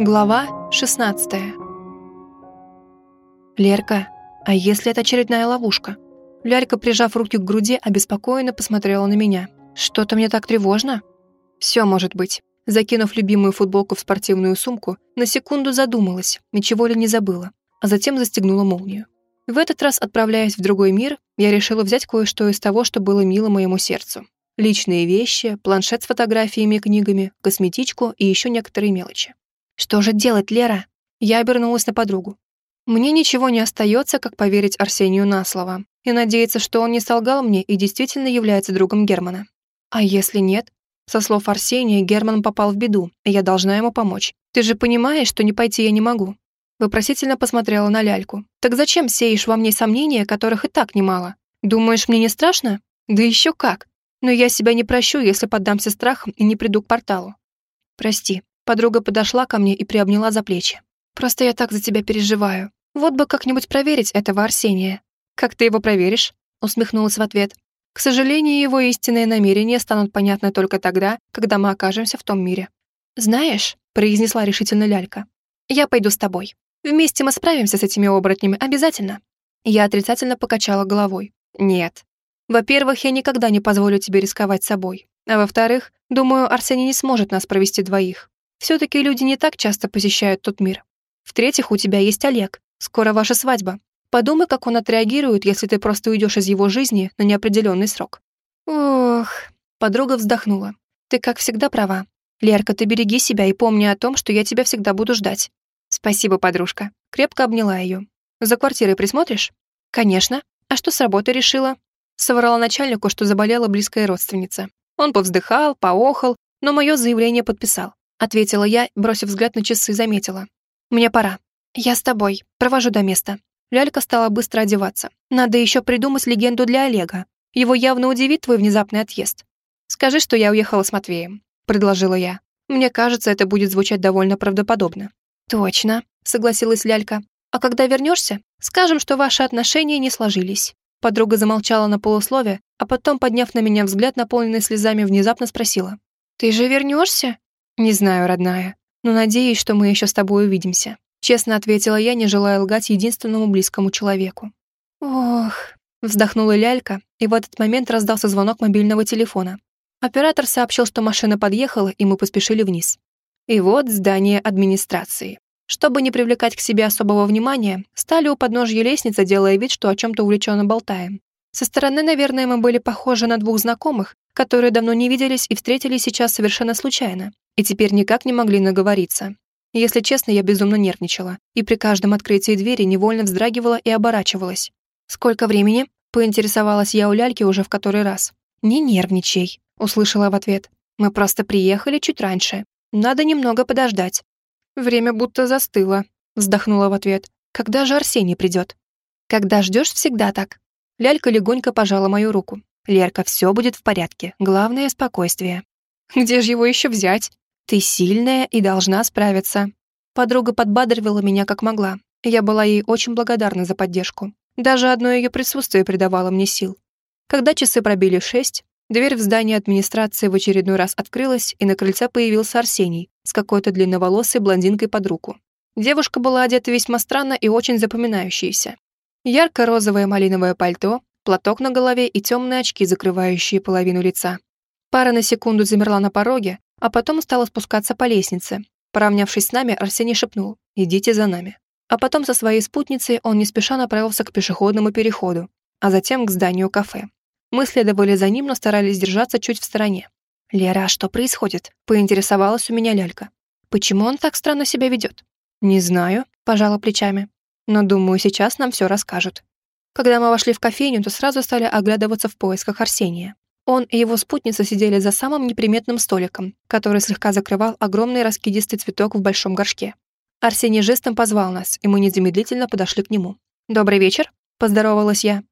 Глава 16 Лерка, а если это очередная ловушка? Лялька, прижав руки к груди, обеспокоенно посмотрела на меня. Что-то мне так тревожно? Все может быть. Закинув любимую футболку в спортивную сумку, на секунду задумалась, ничего ли не забыла, а затем застегнула молнию. В этот раз, отправляясь в другой мир, я решила взять кое-что из того, что было мило моему сердцу. Личные вещи, планшет с фотографиями и книгами, косметичку и еще некоторые мелочи. Что же делать, Лера? Я обернулась на подругу. Мне ничего не остается, как поверить Арсению на слово и надеяться, что он не солгал мне и действительно является другом Германа. А если нет? Со слов Арсения, Герман попал в беду, и я должна ему помочь. Ты же понимаешь, что не пойти я не могу. Вопросительно посмотрела на ляльку. Так зачем сеешь во мне сомнения, которых и так немало? Думаешь, мне не страшно? Да еще как. Но я себя не прощу, если поддамся страхам и не приду к порталу. Прости, Подруга подошла ко мне и приобняла за плечи. «Просто я так за тебя переживаю. Вот бы как-нибудь проверить этого Арсения». «Как ты его проверишь?» усмехнулась в ответ. «К сожалению, его истинные намерения станут понятны только тогда, когда мы окажемся в том мире». «Знаешь», произнесла решительно Лялька, «я пойду с тобой. Вместе мы справимся с этими оборотнями, обязательно». Я отрицательно покачала головой. «Нет. Во-первых, я никогда не позволю тебе рисковать собой. А во-вторых, думаю, Арсений не сможет нас провести двоих. Все-таки люди не так часто посещают тот мир. В-третьих, у тебя есть Олег. Скоро ваша свадьба. Подумай, как он отреагирует, если ты просто уйдешь из его жизни на неопределенный срок. Ох, подруга вздохнула. Ты, как всегда, права. Лерка, ты береги себя и помни о том, что я тебя всегда буду ждать. Спасибо, подружка. Крепко обняла ее. За квартирой присмотришь? Конечно. А что с работы решила? Соврала начальнику, что заболела близкая родственница. Он повздыхал, поохал, но мое заявление подписал ответила я, бросив взгляд на часы, заметила. «Мне пора. Я с тобой. Провожу до места». Лялька стала быстро одеваться. «Надо еще придумать легенду для Олега. Его явно удивит твой внезапный отъезд. Скажи, что я уехала с Матвеем», — предложила я. «Мне кажется, это будет звучать довольно правдоподобно». «Точно», — согласилась Лялька. «А когда вернешься, скажем, что ваши отношения не сложились». Подруга замолчала на полуслове, а потом, подняв на меня взгляд, наполненный слезами, внезапно спросила. «Ты же вернешься?» «Не знаю, родная, но надеюсь, что мы еще с тобой увидимся», честно ответила я, не желая лгать единственному близкому человеку. «Ох», вздохнула лялька, и в этот момент раздался звонок мобильного телефона. Оператор сообщил, что машина подъехала, и мы поспешили вниз. И вот здание администрации. Чтобы не привлекать к себе особого внимания, стали у подножья лестницы, делая вид, что о чем-то увлеченно болтаем. Со стороны, наверное, мы были похожи на двух знакомых, которые давно не виделись и встретились сейчас совершенно случайно, и теперь никак не могли наговориться. Если честно, я безумно нервничала, и при каждом открытии двери невольно вздрагивала и оборачивалась. «Сколько времени?» — поинтересовалась я у ляльки уже в который раз. «Не нервничай», — услышала в ответ. «Мы просто приехали чуть раньше. Надо немного подождать». «Время будто застыло», — вздохнула в ответ. «Когда же Арсений придет?» «Когда ждешь, всегда так». Лялька легонько пожала мою руку. «Лерка, все будет в порядке. Главное — спокойствие». «Где же его еще взять?» Ты сильная и должна справиться. Подруга подбадривала меня как могла. Я была ей очень благодарна за поддержку. Даже одно ее присутствие придавало мне сил. Когда часы пробили шесть, дверь в здание администрации в очередной раз открылась, и на крыльце появился Арсений с какой-то длинноволосой блондинкой под руку. Девушка была одета весьма странно и очень запоминающаяся. Ярко-розовое малиновое пальто, платок на голове и темные очки, закрывающие половину лица. Пара на секунду замерла на пороге, а потом стала спускаться по лестнице. Поравнявшись с нами, Арсений шепнул «Идите за нами». А потом со своей спутницей он не спеша направился к пешеходному переходу, а затем к зданию кафе. Мы следовали за ним, но старались держаться чуть в стороне. «Лера, а что происходит?» — поинтересовалась у меня лялька. «Почему он так странно себя ведет?» «Не знаю», — пожала плечами. «Но думаю, сейчас нам все расскажут». Когда мы вошли в кофейню, то сразу стали оглядываться в поисках Арсения. Он и его спутница сидели за самым неприметным столиком, который слегка закрывал огромный раскидистый цветок в большом горшке. Арсений жестом позвал нас, и мы незамедлительно подошли к нему. «Добрый вечер», — поздоровалась я.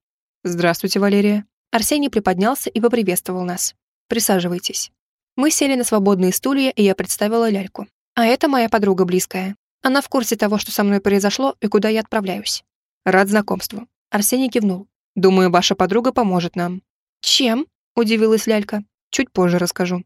«Здравствуйте, Валерия». Арсений приподнялся и поприветствовал нас. «Присаживайтесь». Мы сели на свободные стулья, и я представила ляльку. А это моя подруга близкая. Она в курсе того, что со мной произошло и куда я отправляюсь. Рад знакомству. Арсений кивнул. Думаю, ваша подруга поможет нам. Чем? Удивилась лялька. Чуть позже расскажу.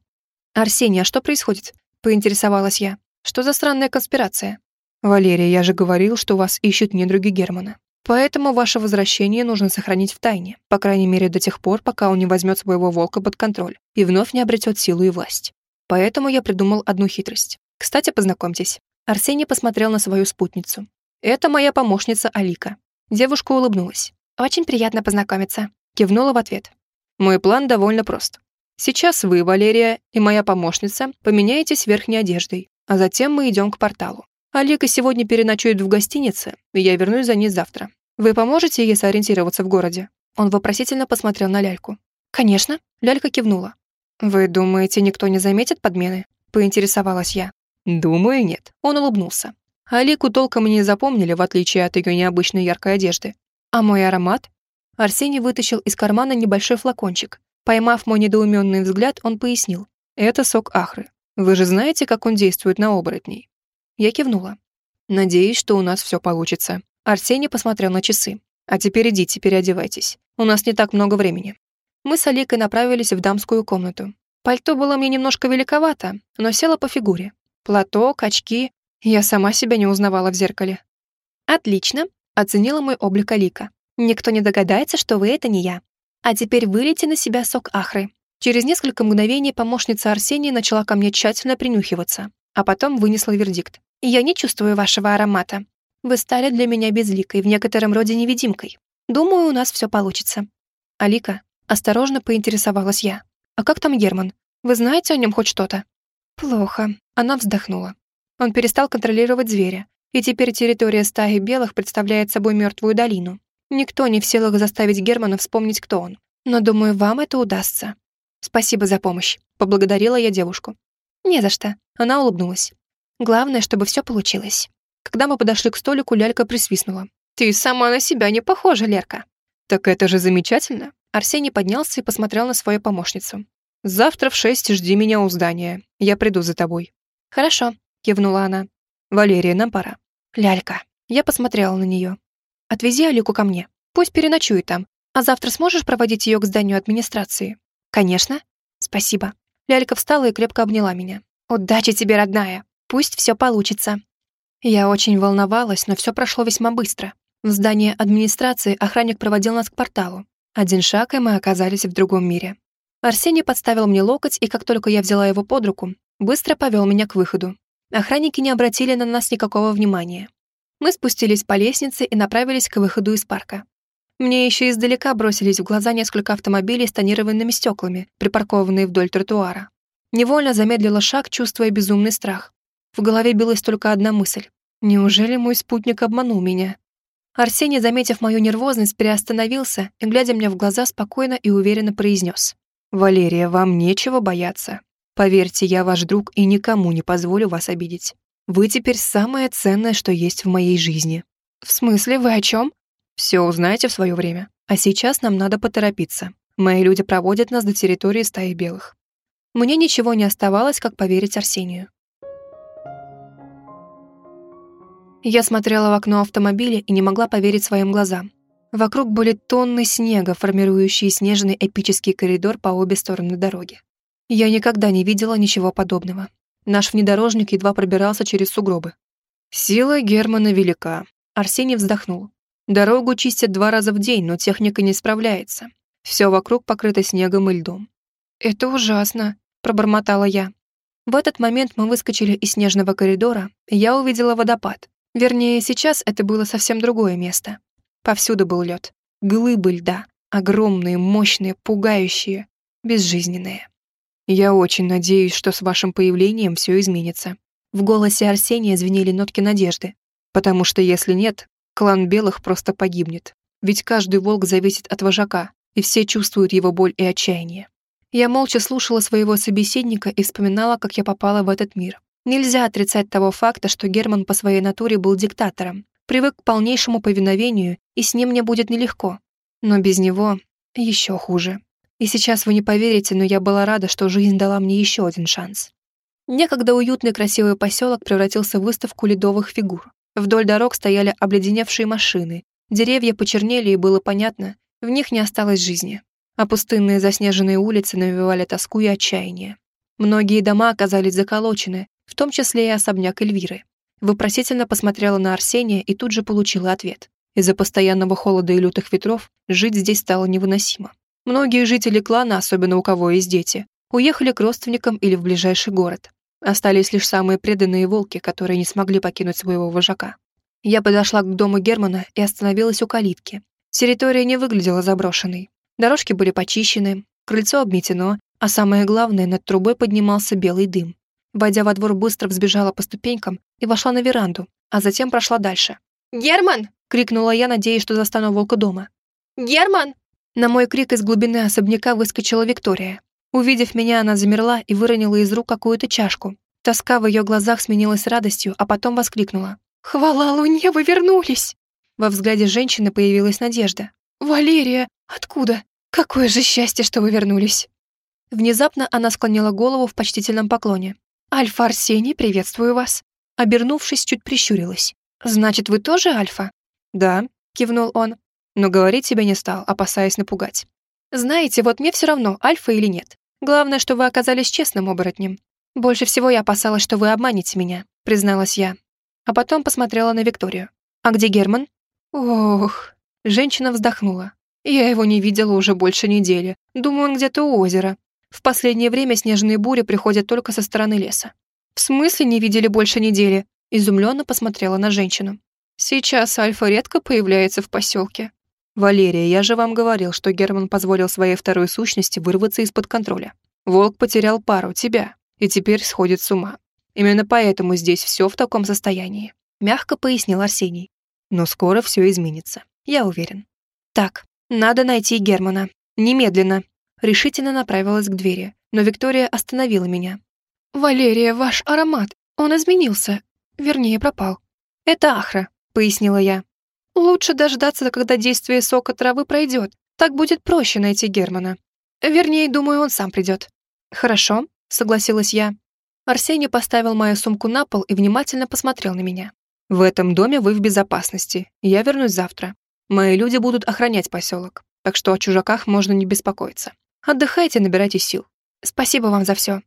«Арсений, а что происходит?» — поинтересовалась я. Что за странная конспирация? Валерия, я же говорил, что вас ищут недруги Германа. Поэтому ваше возвращение нужно сохранить в тайне, по крайней мере до тех пор, пока он не возьмет своего волка под контроль и вновь не обретет силу и власть. Поэтому я придумал одну хитрость. Кстати, познакомьтесь. Арсений посмотрел на свою спутницу. Это моя помощница Алика. Девушка улыбнулась. Очень приятно познакомиться. Кивнула в ответ. Мой план довольно прост. Сейчас вы, Валерия, и моя помощница поменяетесь верхней одеждой, а затем мы идем к порталу. Алика сегодня переночует в гостинице, и я вернусь за ней завтра. Вы поможете ей сориентироваться в городе?» Он вопросительно посмотрел на Ляльку. «Конечно», — Лялька кивнула. «Вы думаете, никто не заметит подмены?» — поинтересовалась я. «Думаю, нет». Он улыбнулся. Алику толком не запомнили, в отличие от ее необычной яркой одежды. «А мой аромат?» Арсений вытащил из кармана небольшой флакончик. Поймав мой недоуменный взгляд, он пояснил. «Это сок ахры. Вы же знаете, как он действует на оборотней?» Я кивнула. «Надеюсь, что у нас все получится». Арсений посмотрел на часы. «А теперь идите, переодевайтесь. У нас не так много времени». Мы с Аликой направились в дамскую комнату. Пальто было мне немножко великовато, но село по фигуре. Платок, очки. Я сама себя не узнавала в зеркале. «Отлично», — оценила мой облик Алика. «Никто не догадается, что вы — это не я. А теперь вылейте на себя сок ахры». Через несколько мгновений помощница Арсения начала ко мне тщательно принюхиваться, а потом вынесла вердикт. Я не чувствую вашего аромата. Вы стали для меня безликой, в некотором роде невидимкой. Думаю, у нас все получится». «Алика?» — осторожно поинтересовалась я. «А как там Герман? Вы знаете о нем хоть что-то?» «Плохо». Она вздохнула. Он перестал контролировать зверя, и теперь территория стаи белых представляет собой мертвую долину. Никто не в силах заставить Германа вспомнить, кто он. Но, думаю, вам это удастся. Спасибо за помощь. Поблагодарила я девушку. Не за что. Она улыбнулась. Главное, чтобы все получилось. Когда мы подошли к столику, Лялька присвистнула. «Ты сама на себя не похожа, Лерка». «Так это же замечательно». Арсений поднялся и посмотрел на свою помощницу. «Завтра в шесть жди меня у здания. Я приду за тобой». «Хорошо», — кивнула она. «Валерия, нам пора». «Лялька». Я посмотрела на нее. «Отвези Алику ко мне. Пусть переночует там. А завтра сможешь проводить ее к зданию администрации?» «Конечно». «Спасибо». Лялька встала и крепко обняла меня. «Удачи тебе, родная!» Пусть все получится. Я очень волновалась, но все прошло весьма быстро. В здании администрации охранник проводил нас к порталу. Один шаг, и мы оказались в другом мире. Арсений подставил мне локоть, и как только я взяла его под руку, быстро повел меня к выходу. Охранники не обратили на нас никакого внимания. Мы спустились по лестнице и направились к выходу из парка. Мне еще издалека бросились в глаза несколько автомобилей с тонированными стеклами, припаркованные вдоль тротуара. Невольно замедлила шаг, чувствуя безумный страх. В голове билась только одна мысль. Неужели мой спутник обманул меня? Арсений, заметив мою нервозность, приостановился и, глядя мне в глаза, спокойно и уверенно произнес. «Валерия, вам нечего бояться. Поверьте, я ваш друг и никому не позволю вас обидеть. Вы теперь самое ценное, что есть в моей жизни». «В смысле, вы о чем?» «Все узнаете в свое время. А сейчас нам надо поторопиться. Мои люди проводят нас до территории стаи белых». Мне ничего не оставалось, как поверить Арсению. Я смотрела в окно автомобиля и не могла поверить своим глазам. Вокруг были тонны снега, формирующие снежный эпический коридор по обе стороны дороги. Я никогда не видела ничего подобного. Наш внедорожник едва пробирался через сугробы. Сила Германа велика. Арсений вздохнул. Дорогу чистят два раза в день, но техника не справляется. Все вокруг покрыто снегом и льдом. «Это ужасно», — пробормотала я. В этот момент мы выскочили из снежного коридора, и я увидела водопад. Вернее, сейчас это было совсем другое место. Повсюду был лед. Глыбы льда. Огромные, мощные, пугающие, безжизненные. Я очень надеюсь, что с вашим появлением все изменится. В голосе Арсения звенели нотки надежды. Потому что если нет, клан белых просто погибнет. Ведь каждый волк зависит от вожака, и все чувствуют его боль и отчаяние. Я молча слушала своего собеседника и вспоминала, как я попала в этот мир. Нельзя отрицать того факта, что Герман по своей натуре был диктатором, привык к полнейшему повиновению, и с ним мне будет нелегко. Но без него еще хуже. И сейчас вы не поверите, но я была рада, что жизнь дала мне еще один шанс. Некогда уютный красивый поселок превратился в выставку ледовых фигур. Вдоль дорог стояли обледеневшие машины, деревья почернели, и было понятно, в них не осталось жизни. А пустынные заснеженные улицы навевали тоску и отчаяние. Многие дома оказались заколочены, в том числе и особняк Эльвиры. Вопросительно посмотрела на Арсения и тут же получила ответ. Из-за постоянного холода и лютых ветров жить здесь стало невыносимо. Многие жители клана, особенно у кого есть дети, уехали к родственникам или в ближайший город. Остались лишь самые преданные волки, которые не смогли покинуть своего вожака. Я подошла к дому Германа и остановилась у калитки. Территория не выглядела заброшенной. Дорожки были почищены, крыльцо обметено, а самое главное, над трубой поднимался белый дым. Войдя во двор, быстро взбежала по ступенькам и вошла на веранду, а затем прошла дальше. «Герман!» — крикнула я, надеясь, что застану волка дома. «Герман!» На мой крик из глубины особняка выскочила Виктория. Увидев меня, она замерла и выронила из рук какую-то чашку. Тоска в ее глазах сменилась радостью, а потом воскликнула. «Хвала Луне, вы вернулись!» Во взгляде женщины появилась надежда. «Валерия, откуда? Какое же счастье, что вы вернулись!» Внезапно она склонила голову в почтительном поклоне. «Альфа Арсений, приветствую вас!» Обернувшись, чуть прищурилась. «Значит, вы тоже Альфа?» «Да», — кивнул он, но говорить себе не стал, опасаясь напугать. «Знаете, вот мне все равно, Альфа или нет. Главное, что вы оказались честным оборотнем. Больше всего я опасалась, что вы обманете меня», — призналась я. А потом посмотрела на Викторию. «А где Герман?» «Ох...» Женщина вздохнула. «Я его не видела уже больше недели. Думаю, он где-то у озера. В последнее время снежные бури приходят только со стороны леса. В смысле не видели больше недели? Изумленно посмотрела на женщину. Сейчас Альфа редко появляется в поселке. Валерия, я же вам говорил, что Герман позволил своей второй сущности вырваться из-под контроля. Волк потерял пару, тебя, и теперь сходит с ума. Именно поэтому здесь все в таком состоянии. Мягко пояснил Арсений. Но скоро все изменится, я уверен. Так, надо найти Германа. Немедленно решительно направилась к двери, но Виктория остановила меня. «Валерия, ваш аромат, он изменился, вернее, пропал». «Это ахра», — пояснила я. «Лучше дождаться, когда действие сока травы пройдет, так будет проще найти Германа. Вернее, думаю, он сам придет». «Хорошо», — согласилась я. Арсений поставил мою сумку на пол и внимательно посмотрел на меня. «В этом доме вы в безопасности. Я вернусь завтра. Мои люди будут охранять поселок, так что о чужаках можно не беспокоиться. Отдыхайте, набирайте сил. Спасибо вам за все.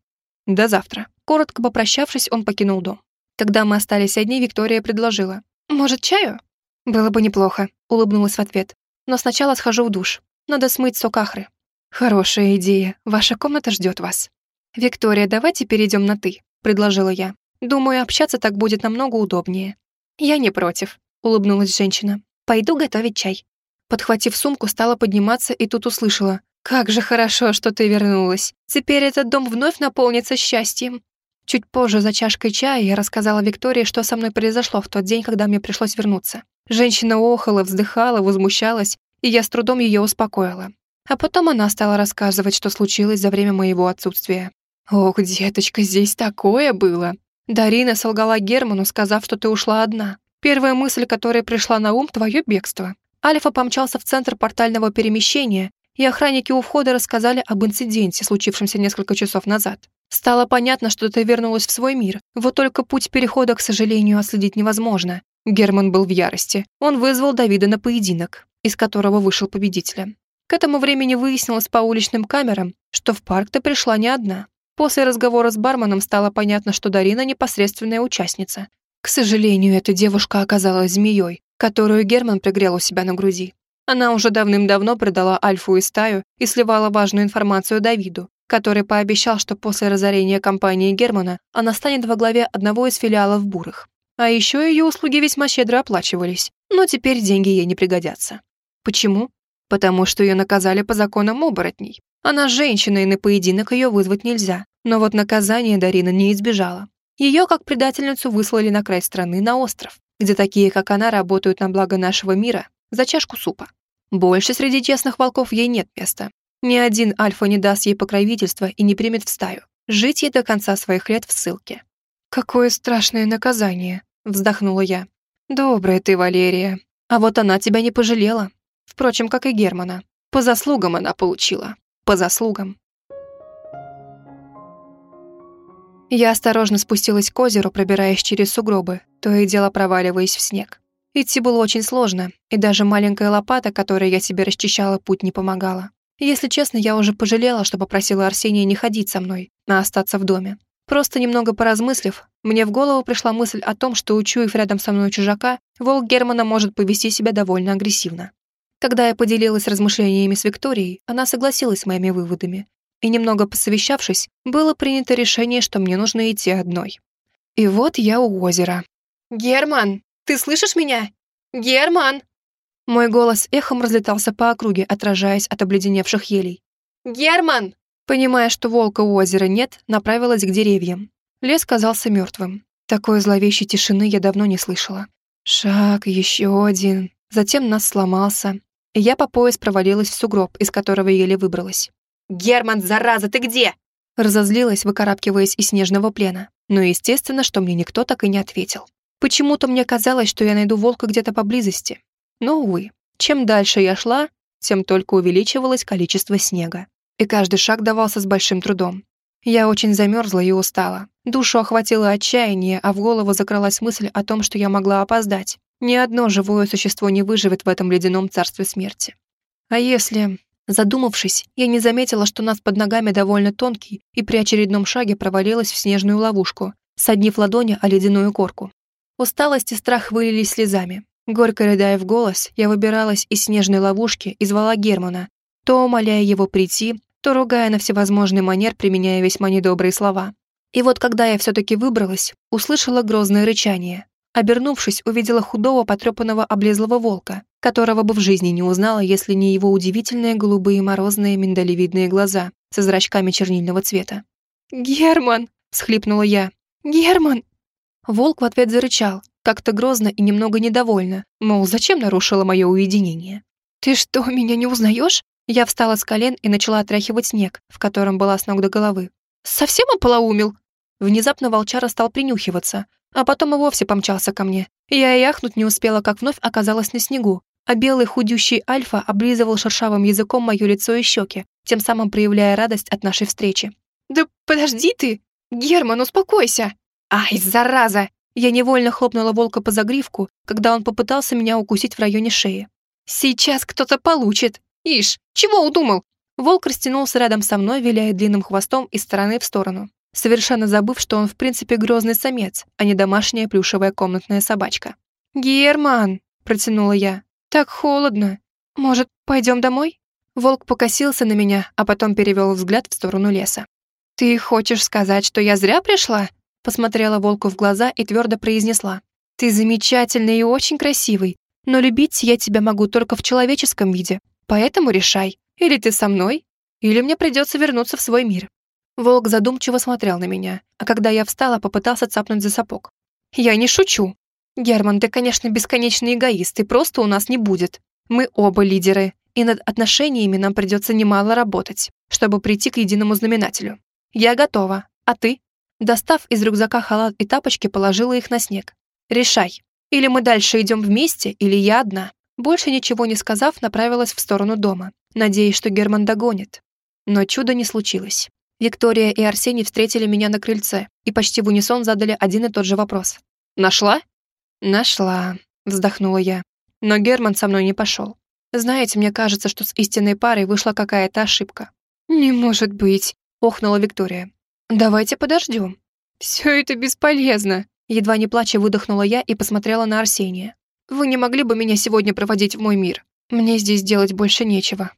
До завтра. Коротко попрощавшись, он покинул дом. Когда мы остались одни, Виктория предложила. «Может, чаю?» «Было бы неплохо», — улыбнулась в ответ. «Но сначала схожу в душ. Надо смыть сок ахры». «Хорошая идея. Ваша комната ждет вас». «Виктория, давайте перейдем на «ты», — предложила я. «Думаю, общаться так будет намного удобнее». «Я не против», — улыбнулась женщина. «Пойду готовить чай». Подхватив сумку, стала подниматься и тут услышала. «Как же хорошо, что ты вернулась. Теперь этот дом вновь наполнится счастьем». Чуть позже за чашкой чая я рассказала Виктории, что со мной произошло в тот день, когда мне пришлось вернуться. Женщина охала, вздыхала, возмущалась, и я с трудом ее успокоила. А потом она стала рассказывать, что случилось за время моего отсутствия. «Ох, деточка, здесь такое было!» Дарина солгала Герману, сказав, что ты ушла одна. Первая мысль, которая пришла на ум, твое бегство. Альфа помчался в центр портального перемещения и охранники у входа рассказали об инциденте, случившемся несколько часов назад. Стало понятно, что ты вернулась в свой мир, вот только путь перехода, к сожалению, отследить невозможно. Герман был в ярости. Он вызвал Давида на поединок, из которого вышел победителем. К этому времени выяснилось по уличным камерам, что в парк ты пришла не одна. После разговора с барменом стало понятно, что Дарина непосредственная участница. К сожалению, эта девушка оказалась змеей, которую Герман пригрел у себя на груди. Она уже давным-давно предала Альфу и стаю и сливала важную информацию Давиду, который пообещал, что после разорения компании Германа она станет во главе одного из филиалов Бурых. А еще ее услуги весьма щедро оплачивались, но теперь деньги ей не пригодятся. Почему? Потому что ее наказали по законам оборотней. Она женщина, и на поединок ее вызвать нельзя. Но вот наказание Дарина не избежала. Ее, как предательницу, выслали на край страны, на остров, где такие, как она, работают на благо нашего мира за чашку супа. Больше среди честных волков ей нет места. Ни один альфа не даст ей покровительства и не примет в стаю. Жить ей до конца своих лет в ссылке. «Какое страшное наказание!» — вздохнула я. «Добрая ты, Валерия. А вот она тебя не пожалела. Впрочем, как и Германа. По заслугам она получила. По заслугам». Я осторожно спустилась к озеру, пробираясь через сугробы, то и дело проваливаясь в снег. Идти было очень сложно, и даже маленькая лопата, которой я себе расчищала путь, не помогала. Если честно, я уже пожалела, что попросила Арсения не ходить со мной, а остаться в доме. Просто немного поразмыслив, мне в голову пришла мысль о том, что, учуяв рядом со мной чужака, волк Германа может повести себя довольно агрессивно. Когда я поделилась размышлениями с Викторией, она согласилась с моими выводами. И немного посовещавшись, было принято решение, что мне нужно идти одной. И вот я у озера. «Герман, ты слышишь меня? Герман!» Мой голос эхом разлетался по округе, отражаясь от обледеневших елей. «Герман!» Понимая, что волка у озера нет, направилась к деревьям. Лес казался мертвым. Такой зловещей тишины я давно не слышала. Шаг, еще один. Затем нас сломался, и я по пояс провалилась в сугроб, из которого еле выбралась. «Герман, зараза, ты где?» Разозлилась, выкарабкиваясь из снежного плена. Но естественно, что мне никто так и не ответил. Почему-то мне казалось, что я найду волка где-то поблизости. Но, увы, чем дальше я шла, тем только увеличивалось количество снега. И каждый шаг давался с большим трудом. Я очень замерзла и устала. Душу охватило отчаяние, а в голову закралась мысль о том, что я могла опоздать. Ни одно живое существо не выживет в этом ледяном царстве смерти. А если... Задумавшись, я не заметила, что нас под ногами довольно тонкий и при очередном шаге провалилась в снежную ловушку, соднив ладони о ледяную корку. Усталость и страх вылились слезами. Горько рыдая в голос, я выбиралась из снежной ловушки и звала Германа, то умоляя его прийти, то ругая на всевозможный манер, применяя весьма недобрые слова. И вот когда я все-таки выбралась, услышала грозное рычание, Обернувшись, увидела худого, потрепанного, облезлого волка, которого бы в жизни не узнала, если не его удивительные голубые морозные миндалевидные глаза со зрачками чернильного цвета. «Герман!» — схлипнула я. «Герман!» Волк в ответ зарычал, как-то грозно и немного недовольно, мол, зачем нарушила мое уединение. «Ты что, меня не узнаешь?» Я встала с колен и начала отряхивать снег, в котором была с ног до головы. «Совсем ополоумил?» Внезапно волчара стал принюхиваться, а потом и вовсе помчался ко мне. Я и ахнуть не успела, как вновь оказалась на снегу, а белый худющий Альфа облизывал шершавым языком мое лицо и щеки, тем самым проявляя радость от нашей встречи. «Да подожди ты! Герман, успокойся!» «Ай, зараза!» Я невольно хлопнула волка по загривку, когда он попытался меня укусить в районе шеи. «Сейчас кто-то получит! Ишь, чего удумал?» Волк растянулся рядом со мной, виляя длинным хвостом из стороны в сторону совершенно забыв, что он в принципе грозный самец, а не домашняя плюшевая комнатная собачка. «Герман!» — протянула я. «Так холодно. Может, пойдем домой?» Волк покосился на меня, а потом перевел взгляд в сторону леса. «Ты хочешь сказать, что я зря пришла?» Посмотрела волку в глаза и твердо произнесла. «Ты замечательный и очень красивый, но любить я тебя могу только в человеческом виде. Поэтому решай, или ты со мной, или мне придется вернуться в свой мир. Волк задумчиво смотрел на меня, а когда я встала, попытался цапнуть за сапог. «Я не шучу. Герман, ты, конечно, бесконечный эгоист, и просто у нас не будет. Мы оба лидеры, и над отношениями нам придется немало работать, чтобы прийти к единому знаменателю. Я готова, а ты?» Достав из рюкзака халат и тапочки, положила их на снег. «Решай. Или мы дальше идем вместе, или я одна». Больше ничего не сказав, направилась в сторону дома, надеясь, что Герман догонит. Но чуда не случилось. Виктория и Арсений встретили меня на крыльце и почти в унисон задали один и тот же вопрос. «Нашла?» «Нашла», — вздохнула я. Но Герман со мной не пошел. Знаете, мне кажется, что с истинной парой вышла какая-то ошибка. «Не может быть», — охнула Виктория. «Давайте подождем». «Все это бесполезно», — едва не плача выдохнула я и посмотрела на Арсения. «Вы не могли бы меня сегодня проводить в мой мир? Мне здесь делать больше нечего».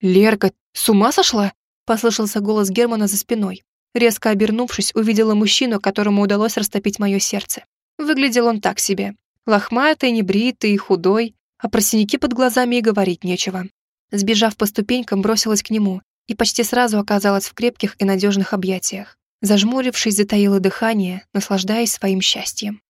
«Лерка, с ума сошла?» Послышался голос Германа за спиной. Резко обернувшись, увидела мужчину, которому удалось растопить мое сердце. Выглядел он так себе. Лохматый, небритый худой, а про синяки под глазами и говорить нечего. Сбежав по ступенькам, бросилась к нему и почти сразу оказалась в крепких и надежных объятиях. Зажмурившись, затаила дыхание, наслаждаясь своим счастьем.